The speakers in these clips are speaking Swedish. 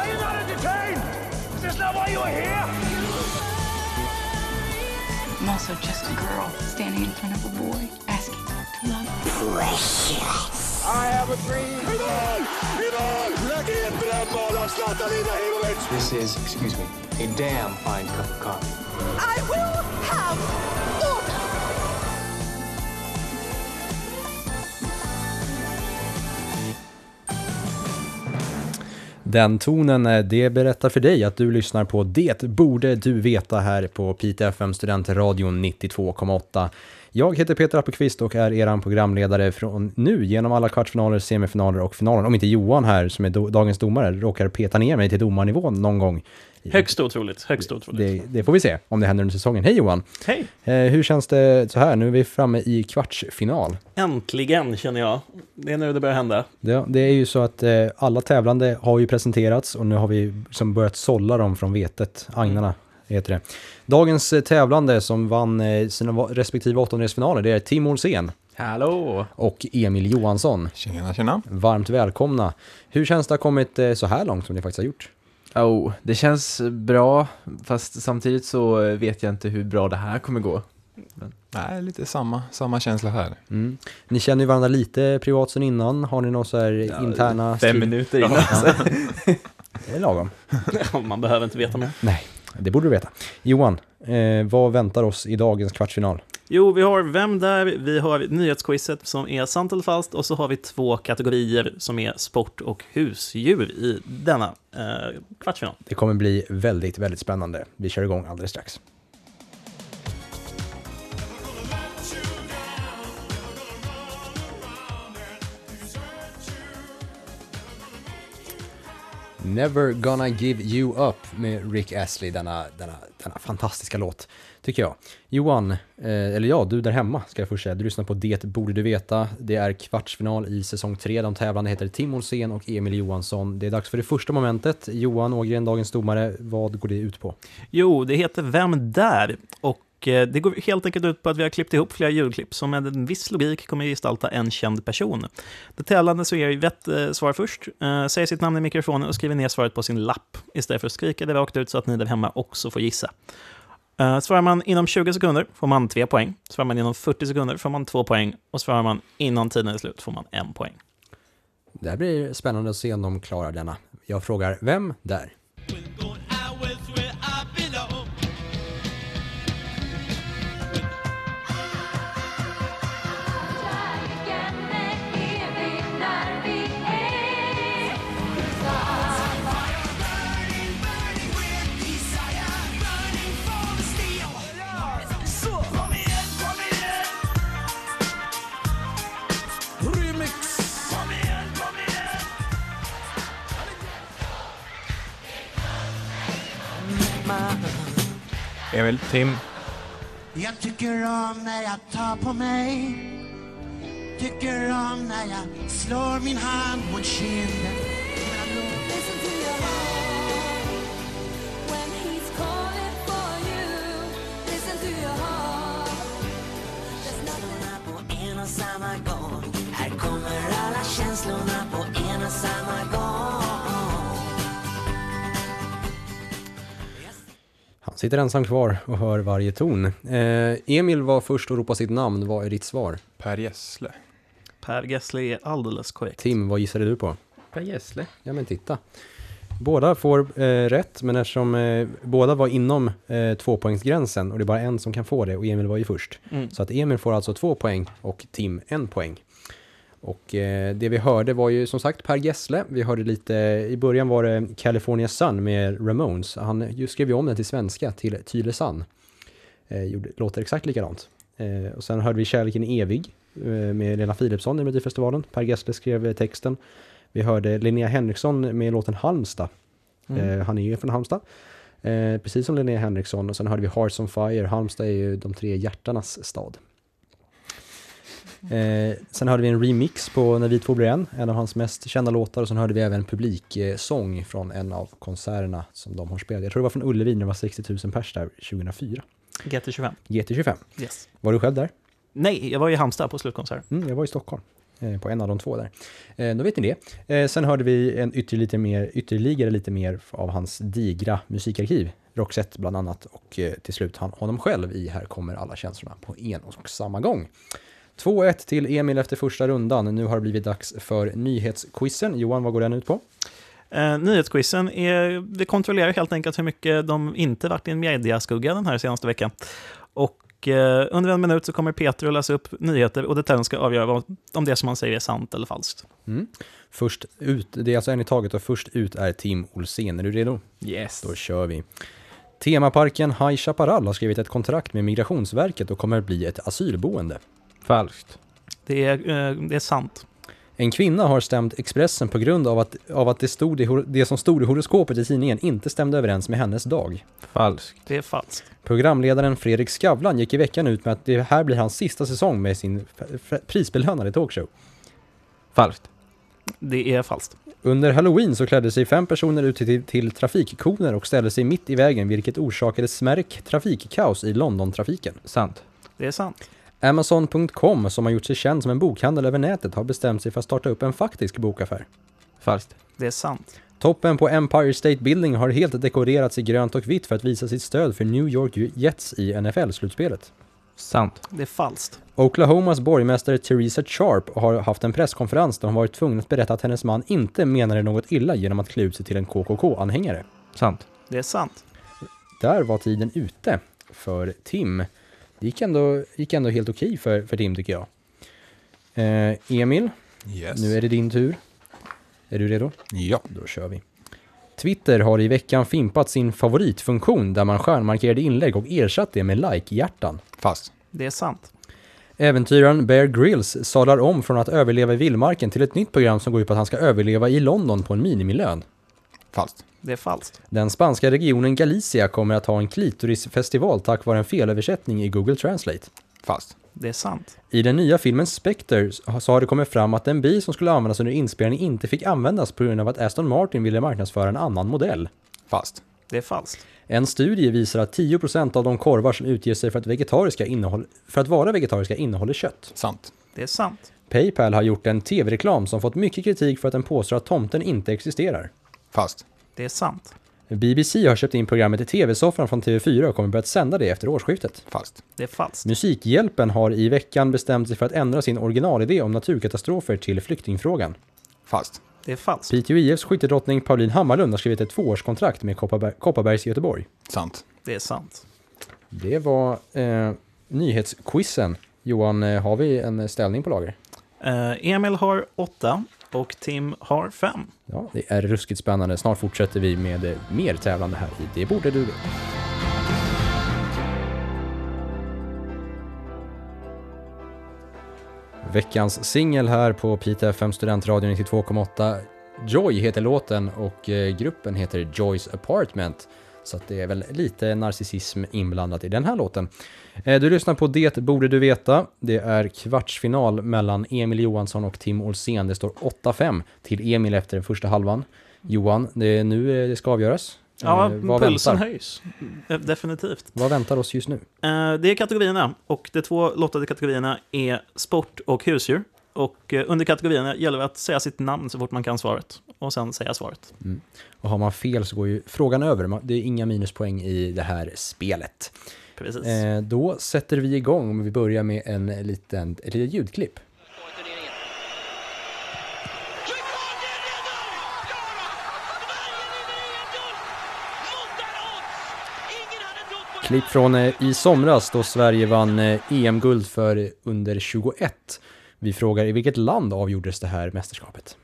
Are you not entertained? Is this not why you are here? I'm also just a girl standing in front of a boy asking to love. Precious. I have a dream. Idol! Idol! Lägg in brännboll och Zlatan Ibrahimovic! This is, excuse me, a damn fine cup of coffee. I will have Den tonen, eh, det berättar för dig att du lyssnar på Det borde du veta här på Piteå FM Studentradion 92,8. Jag heter Peter Appelqvist och är eran programledare från nu genom alla kvartsfinaler, semifinaler och finalen. Om inte Johan här, som är do dagens domare, råkar peta ner mig till domarnivån någon gång. Högst otroligt, högst otroligt. Det, det får vi se om det händer under säsongen. Hej Johan! Hej! Eh, hur känns det så här? Nu är vi framme i kvartsfinal. Äntligen känner jag. Det är nu det börjar hända. Det, det är ju så att eh, alla tävlande har ju presenterats och nu har vi liksom börjat sålla dem från vetet, agnarna heter det. Dagens eh, tävlande som vann eh, sina respektive åttondelsfinaler, det är Tim Olsén Hallå! och Emil Johansson. Tjena, tjena. Varmt välkomna. Hur känns det att ha kommit eh, så här långt som ni faktiskt har gjort? Oh, det känns bra, fast samtidigt så vet jag inte hur bra det här kommer gå. Nej, lite samma, samma känsla här. Mm. Ni känner ju varandra lite privat sen innan. Har ni några så här interna... Fem minuter innan. Det är lagom. Man behöver inte veta mer. Nej, det borde du veta. Johan, eh, vad väntar oss i dagens kvartsfinal? Jo, vi har Vem där? Vi har nyhetsquizet som är sant eller falskt och så har vi två kategorier som är sport och husdjur i denna eh, kvartsfinal. Det kommer bli väldigt, väldigt spännande. Vi kör igång alldeles strax. Never gonna give you up med Rick Astley, denna, denna, denna fantastiska låt, tycker jag. Johan, eh, eller ja, du där hemma ska jag först säga, du lyssnar på Det borde du veta. Det är kvartsfinal i säsong 3, de tävlande heter Tim Olsén och Emil Johansson. Det är dags för det första momentet. Johan Ågren, dagens domare, vad går det ut på? Jo, det heter Vem där? Och eh, det går helt enkelt ut på att vi har klippt ihop flera ljudklipp som med en viss logik kommer gestalta en känd person. Det tävlande så ger rätt eh, svar först, eh, säger sitt namn i mikrofonen och skriver ner svaret på sin lapp istället för att skrika det rakt ut så att ni där hemma också får gissa. Uh, svarar man inom 20 sekunder får man 3 poäng. Svarar man inom 40 sekunder får man 2 poäng. Och svarar man innan tiden är slut får man 1 poäng. Det här blir spännande att se om de klarar denna. Jag frågar, vem där? Emil, Tim, Jag tycker om när jag tar på mig. Tycker om när jag slår min hand mot kinden. Sitter ensam kvar och hör varje ton. Eh, Emil var först och ropade sitt namn. Vad är ditt svar? Per Gessle. Per Gessle är alldeles korrekt. Tim, vad gissade du på? Per Gessle. Ja, men titta. Båda får eh, rätt, men eftersom eh, båda var inom eh, tvåpoängsgränsen och det är bara en som kan få det och Emil var ju först. Mm. Så att Emil får alltså två poäng och Tim en poäng. Och eh, det vi hörde var ju som sagt Per Gessle. Vi hörde lite, i början var det California Sun med Ramones. Han ju skrev ju om den till svenska till Tylösand. Eh, gjorde, låter exakt likadant. Eh, och sen hörde vi Kärleken är evig eh, med Lena Philipsson i Melodifestivalen. Per Gessle skrev eh, texten. Vi hörde Linnea Henriksson med låten Halmstad. Eh, han är ju från Halmstad. Precis som Linnea Henriksson. Och sen hörde vi Hearts on Fire. Halmstad är ju de tre hjärtarnas stad. Eh, sen hörde vi en remix på När vi två blir en, en av hans mest kända låtar. Och sen hörde vi även publiksång från en av konserterna som de har spelat. Jag tror det var från Ullevi när det var 60 000 pers där 2004. GT25. GT25. Yes. Var du själv där? Nej, jag var i Halmstad på slutkonserten. Mm, jag var i Stockholm. eh, på en av de två där. Eh, då vet ni det. Eh, sen hörde vi en ytter, lite mer, ytterligare lite mer av hans digra musikarkiv. Roxette bland annat och eh, till slut han, honom själv i Här kommer alla känslorna på en och samma gång. 2-1 till Emil efter första rundan. Nu har det blivit dags för nyhetsquizen. Johan, vad går den ut på? Eh, nyhetsquizen är, vi kontrollerar helt enkelt hur mycket de inte varit i en mediaskugga den här senaste veckan. Och eh, under en minut så kommer Peter att läsa upp nyheter och detaljen ska avgöra vad, om det som man säger är sant eller falskt. Mm. Först ut, det är alltså en i taget och först ut är Tim Olsén. Är du redo? Yes. Då kör vi. Temaparken High Chaparral har skrivit ett kontrakt med Migrationsverket och kommer att bli ett asylboende. Falskt. Det är, eh, det är sant. En kvinna har stämt Expressen på grund av att, av att det, stod i, hor- det som stod i horoskopet i tidningen inte stämde överens med hennes dag. Falskt. Det är falskt. Programledaren Fredrik Skavlan gick i veckan ut med att det här blir hans sista säsong med sin f- f- prisbelönade talkshow. Falskt. Det är falskt. Under halloween så klädde sig fem personer ut till, till trafikkoner och ställde sig mitt i vägen vilket orsakade smärk trafikkaos i Londontrafiken. Sant. Det är sant. Amazon.com som har gjort sig känd som en bokhandel över nätet har bestämt sig för att starta upp en faktisk bokaffär. Falskt. Det är sant. Toppen på Empire State Building har helt dekorerats i grönt och vitt för att visa sitt stöd för New York Jets i NFL-slutspelet. Sant. Det är falskt. Oklahomas borgmästare Theresa Sharp har haft en presskonferens där hon varit tvungen att berätta att hennes man inte menade något illa genom att klä ut sig till en KKK-anhängare. Sant. Det är sant. Där var tiden ute för Tim. Det gick ändå, gick ändå helt okej för, för Tim tycker jag. Eh, Emil, Yes. nu är det din tur. Är du redo? Ja. Då kör vi. Twitter har i veckan fimpat sin favoritfunktion där man stjärnmarkerade inlägg och ersatt det med like-hjärtan. Fast. Det är sant. Äventyraren Bear Grylls sadlar om från att överleva i vildmarken till ett nytt program som går ut på att han ska överleva i London på en minimilön. Falskt. Det är falskt. Den spanska regionen Galicia kommer att ha en klitorisfestival tack vare en felöversättning i Google Translate. Fast. Det är sant. I den nya filmen Spectre så har det kommit fram att den bil som skulle användas under inspelningen inte fick användas på grund av att Aston Martin ville marknadsföra en annan modell. Fast. Det är falskt. En studie visar att 10% av de korvar som utger sig för att, vegetariska innehåll, för att vara vegetariska innehåller kött. Sant. Det är sant. Paypal har gjort en tv-reklam som fått mycket kritik för att den påstår att tomten inte existerar. Fast. Det är sant. BBC har köpt in programmet i TV-soffan från TV4 och kommer börjat sända det efter årsskiftet. Falskt. Det är falskt. Musikhjälpen har i veckan bestämt sig för att ändra sin originalidé om naturkatastrofer till flyktingfrågan. Fast. Det är falskt. Piteå IFs skyttedrottning Pauline Hammarlund har skrivit ett tvåårskontrakt med Kopparberg, Kopparbergs Göteborg. Sant. Det är sant. Det var eh, nyhetsquizen. Johan, eh, har vi en ställning på lager? Eh, Emil har åtta och Tim har fem. Ja, det är ruskigt spännande. Snart fortsätter vi med eh, mer tävlande här i Det borde du. Veckans singel här på Pite FM Studentradio 92,8. Joy heter låten och eh, gruppen heter Joy's Apartment. Så att det är väl lite narcissism inblandat i den här låten. Eh, Du lyssnar på Det borde du veta. Det är kvartsfinal mellan Emil Johansson och Tim Olsén. Det står 8-5 till Emil efter den första halvan. Johan, det är nu eh, det ska avgöras. Ja, Eh, vad, pulsen väntar, höjs. Definitivt. vad väntar oss just nu? Det är kategorierna och de två lottade kategorierna är sport och husdjur. Och eh, under kategorierna gäller det att säga sitt namn så fort man kan svaret och sen säga svaret. Och har man fel så går ju frågan över. Det är inga minuspoäng i det här spelet. Precis. Eh, då sätter vi igång. Vi börjar med en liten, ett litet ljudklipp. Klipp från eh, i somras då Sverige vann eh, EM-guld för under 21. Vi frågar i vilket land avgjordes det här mästerskapet?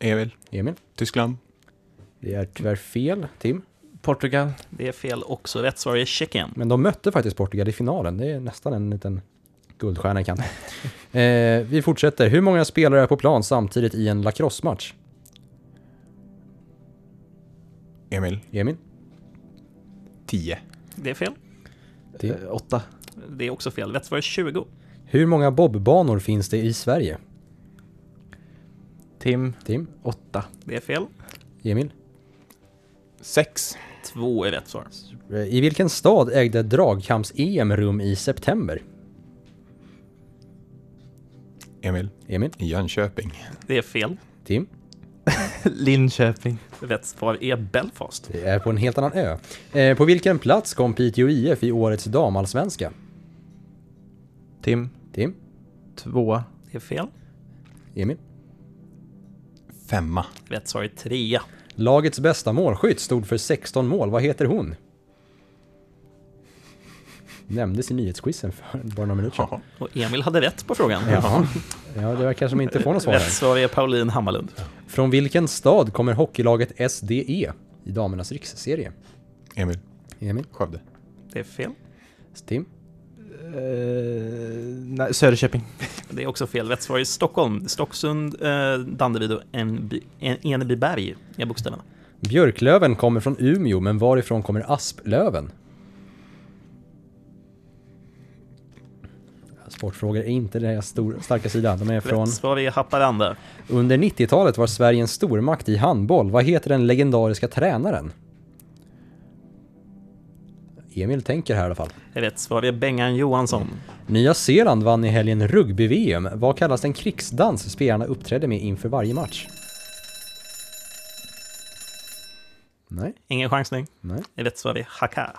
Emil. Emil? Tyskland. Det är tyvärr fel, Tim. Portugal. Det är fel också. Rätt svar är Tjeckien. Men de mötte faktiskt Portugal i finalen. Det är nästan en liten guldstjärna i kanten. eh, vi fortsätter. Hur många spelare är på plan samtidigt i en lacrosse-match? Emil. Emil? 10. Det är fel. Det- Eh, åtta. Det är också fel. Rätt svar är 20. Hur många bobbanor finns det i Sverige? Tim. Tim? Åtta. Det är fel. Emil? 6. Två är rätt svar. Eh, I vilken stad ägde dragkamps-EM rum i september? Emil. Emil, Jönköping. Det är fel. Tim. Linköping. Rätt svar är Belfast. Det är på en helt annan ö. Eh, på vilken plats kom Piteå IF i årets damallsvenska? Tim. Tim, Två. Det är fel. Emil. Femma. Rätt svar är trea. Lagets bästa målskytt stod för 16 mål. Vad heter hon? Nämndes i nyhetsquizen för bara några minuter sedan. Jaha. Och Emil hade rätt på frågan. Jaha. Ja, det verkar som inte får något svar Rätt svar är Pauline Hammarlund. Från vilken stad kommer hockeylaget SDE i damernas riksserie? Emil. Emil, Skövde. Det är fel. Tim, nej, Söderköping. Det är också fel. Rätt svar är Stockholm. Stocksund, eh, Danderyd och Enebyberg är bokstäverna. Björklöven kommer från Umeå, men varifrån kommer Asplöven? Sportfrågor är inte deras stor, starka sida. De är från... Rätt svar är Haparanda. Under 90-talet var Sverige en stormakt i handboll. Vad heter den legendariska tränaren? Emil tänker här i alla fall. Rätt svar är Bengan Johansson. Nya Zeeland vann i helgen rugby-VM. Vad kallas den krigsdans spelarna uppträdde med inför varje match? Nej, Ingen chansning. nej. Rätt svar är Haka.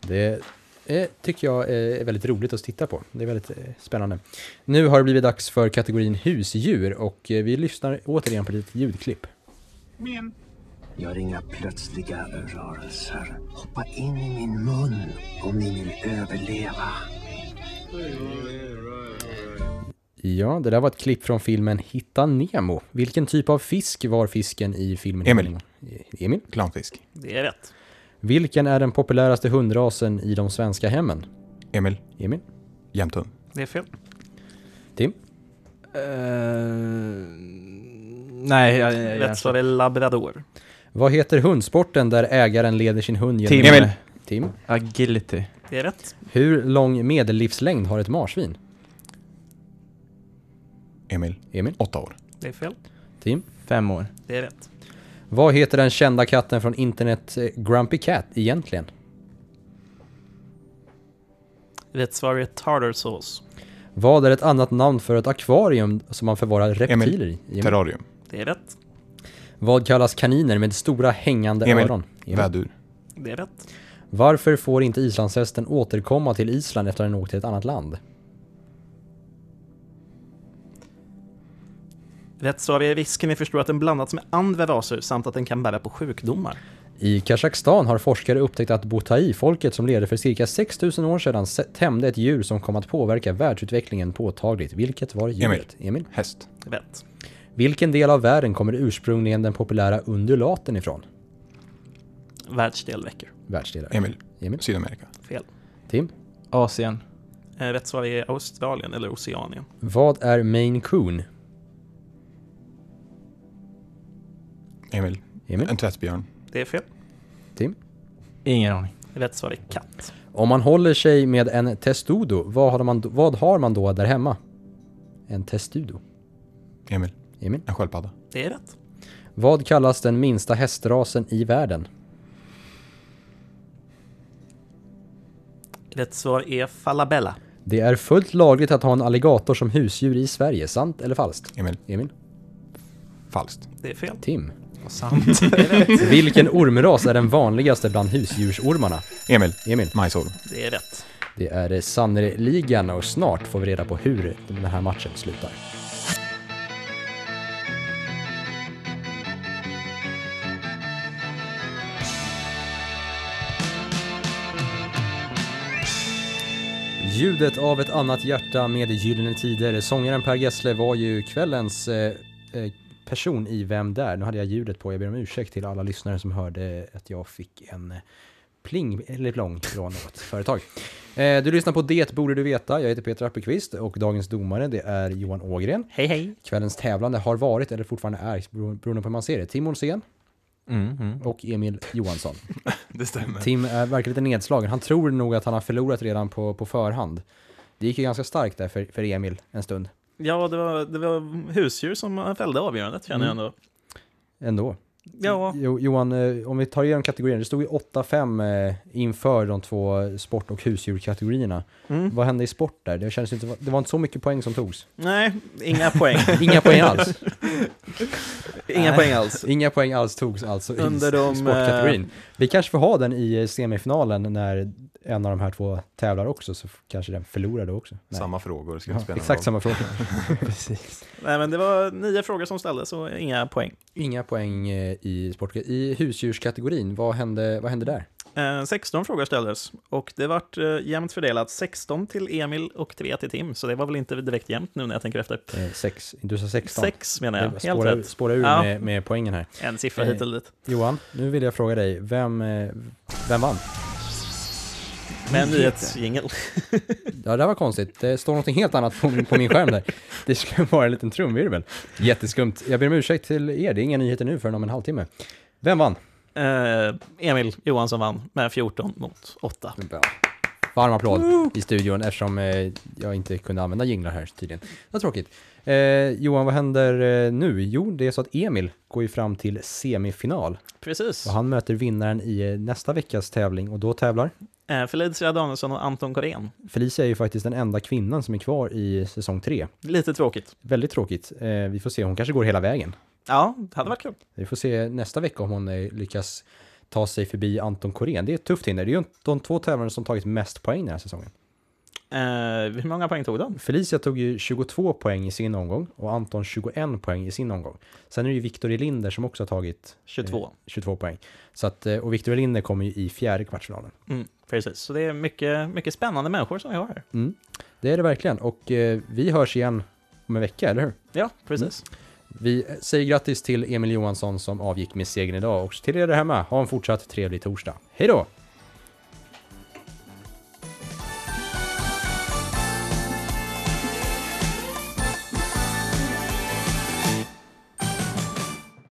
Det eh, tycker jag är väldigt roligt att titta på. Det är väldigt eh, spännande. Nu har det blivit dags för kategorin husdjur och eh, vi lyssnar återigen på lite ljudklipp. Gör inga plötsliga rörelser. Hoppa in i min mun om ni vill överleva. Ja, det där var ett klipp från filmen Hitta Nemo. Vilken typ av fisk var fisken i filmen? Emil. Emil? Clownfisk. Det är rätt. Vilken är den populäraste hundrasen i de svenska hemmen? Emil. Emil? Jämthund. Det är fel. Tim? Eh, nej, jag, jag, jag, Rätt svar är Labrador. Vad heter hundsporten där ägaren leder sin hund genom... Tim. Emil. Tim? Agility. Det är rätt. Hur lång medellivslängd har ett marsvin? Emil. Emil? Åtta år. Det är fel. Tim? Fem år. Det är rätt. Vad heter den kända katten från internet eh, Grumpy Cat egentligen? Rätt svar är Tartar Sauce. Vad är ett annat namn för ett akvarium som man förvarar reptiler i? Emil? Terrarium. Det är rätt. Vad kallas kaniner med stora hängande Emil. öron? Emil. Vädur. Det är rätt. Varför får inte islandshästen återkomma till Island efter att den åkt till ett annat land? Rätt svar är risken är för stor att den blandats med andra raser samt att den kan bära på sjukdomar. I Kazakstan har forskare upptäckt att Botai-folket som levde för cirka 6000 år sedan se- tämjde ett djur som kom att påverka världsutvecklingen påtagligt. Vilket var djuret? Emil. Häst. Rätt. Vilken del av världen kommer ursprungligen den populära undulaten ifrån? Världsdel räcker. Världsdelar. Emil. Emil. Sydamerika. Fel. Tim. Asien. Eh, Rätt svar är Australien eller Oceanien. Vad är Maine Coon? Emil. Emil. En tvättbjörn. Det är fel. Tim. Ingen aning. Rätt svar är katt. Om man håller sig med en testudo, vad har man, vad har man då där hemma? En testudo. Emil. Emil. En sköldpadda. Det är rätt. Vad kallas den minsta hästrasen i världen? Rätt svar är Falabella. Det är fullt lagligt att ha en alligator som husdjur i Sverige, sant eller falskt? Emil. Emil? Falskt. Det är fel. Tim? Vad sant. Vilken ormras är den vanligaste bland husdjursormarna? Emil. Emil? Majsorm. Det är rätt. Det är sannerligen och snart får vi reda på hur den här matchen slutar. Ljudet av ett annat hjärta med Gyllene Tider. Sångaren Per Gessle var ju kvällens eh, eh, person i Vem där? Nu hade jag ljudet på, jag ber om ursäkt till alla lyssnare som hörde att jag fick en eh, pling eller plong från något företag. Eh, du lyssnar på Det borde du veta. Jag heter Peter Appelqvist och dagens domare det är Johan Ågren. Hej hej. Kvällens tävlande har varit, eller fortfarande är, bero- beroende på hur man ser det, Tim Olsén Mm, mm. och Emil Johansson. Det stämmer. Tim är verkar lite nedslagen. Han tror nog att han har förlorat redan på, på förhand. Det gick ju ganska starkt där för, för Emil en stund. Ja, det var, det var husdjur som fällde avgörandet känner jag Mm. ändå. Ändå. Ja, Jo, Johan, eh, om vi tar igenom kategorierna. Det stod ju 8-5 eh, inför de två sport och husdjurkategorierna. mm. Vad hände i sport där? Det, kändes inte, det var inte så mycket poäng som togs. nej, inga poäng. Inga poäng alls. Inga poäng alls. Inga poäng alls togs alltså Under i de, sportkategorin. Vi kanske får ha den i eh, semifinalen när en av de här två tävlar också, så kanske den förlorar då också. Nej. Samma frågor, det ska Ja, spela exakt roll. samma fråga. Precis. Nej, men det var nio frågor som ställdes och inga poäng. Inga poäng eh, i sport. I husdjurskategorin, vad hände, vad hände där? Eh, 16 frågor ställdes och det vart eh, jämnt fördelat. 16 till Emil och 3 till Tim, så det var väl inte direkt jämnt nu när jag tänker efter. Eh, sex, du sa 16. 6 menar jag, Det helt spårar, rätt. spårar ur Ja. med, med poängen här. En siffra Eh, hit eller dit. Johan, nu vill jag fråga dig, vem, eh, vem vann? Med en nyhetsjingel. Ja, det var konstigt. Det står något helt annat på, på min skärm där. Det skulle vara en liten trumvirvel. Jätteskumt. Jag ber om ursäkt till er, det är inga nyheter nu förrän om en halvtimme. Vem vann? Eh, Emil Johansson vann med 14 mot 8. Bra. Varm applåd i studion eftersom eh, jag inte kunde använda jinglar här tydligen. Det var tråkigt. Eh, Johan, vad händer eh, nu? Jo, det är så att Emil går ju fram till semifinal Precis. och han möter vinnaren i eh, nästa veckas tävling och då tävlar Felicia Danielsson och Anton Korén. Felicia är ju faktiskt den enda kvinnan som är kvar i säsong tre. Lite tråkigt. Väldigt tråkigt. Eh, vi får se, hon kanske går hela vägen. Ja, det hade varit kul. Vi får se nästa vecka om hon eh, lyckas ta sig förbi Anton Korén. Det är ett tufft hinder. Det är ju de två tävlande som tagit mest poäng den här säsongen. Eh, hur många poäng tog de? Felicia tog ju 22 poäng i sin omgång och Anton 21 poäng i sin omgång. Sen är det ju Viktor Elinder som också har tagit 22. eh, 22 poäng. Så att, eh, och Viktor Elinder kommer ju i fjärde kvartsfinalen. Mm, precis, så det är mycket, mycket spännande människor som vi har här. Mm. Det är det verkligen och eh, vi hörs igen om en vecka, eller hur? Ja, precis. Vi säger grattis till Emil Johansson som avgick med segern idag och till er där hemma, ha en fortsatt trevlig torsdag. Hej då!